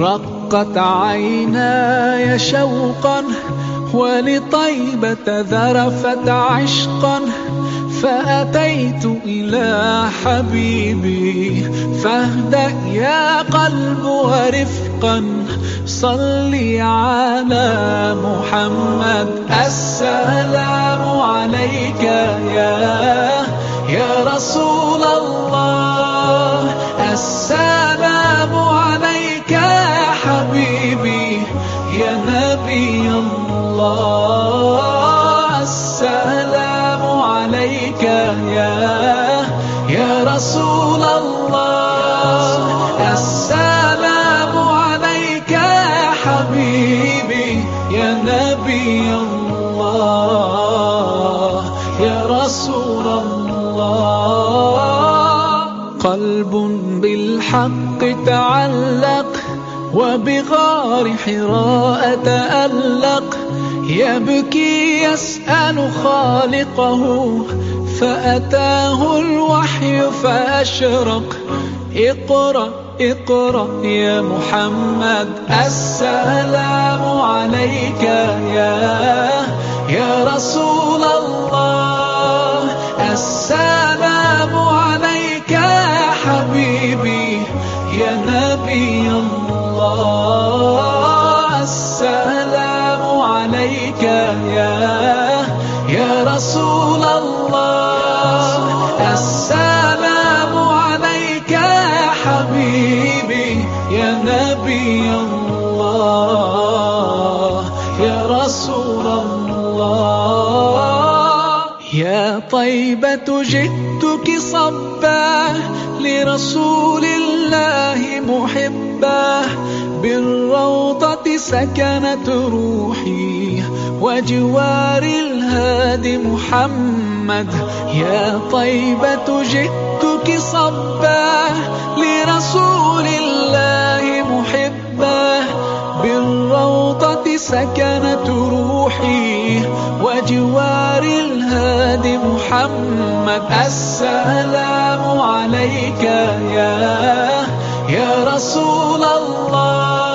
رقت عيناي شوقا ولطيبة ذرفت عشقا فأتيت إلى حبيبي فاهدأ يا قلب ورفقا صلي على محمد. السلام عليك يا يا رسول الله. السلام يا نبي الله السلام عليك يا يا رسول الله. السلام عليك يا حبيبي يا نبي الله يا رسول الله. قلب بالحق تعلق وبغار حراء تألق يبكي يسأل خالقه فأتاه الوحي فأشرق. اقرأ اقرأ يا محمد السلام عليك يا يا رسول الله. السلام عليك يا حبيبي يا نبي الله. السلام عليك يا يا رسول الله. السلام عليك يا حبيبي يا نبي الله. يا رسول الله. يا طيبة جئتك صبا لرسول الله. بالروضة سكنت روحي وجوار الهادي محمد. يا طيبة جئتك صبا لرسول الله محبا. بالروضة سكنت روحي وجوار الهادي محمد. السلام عليك يا يا رسول الله.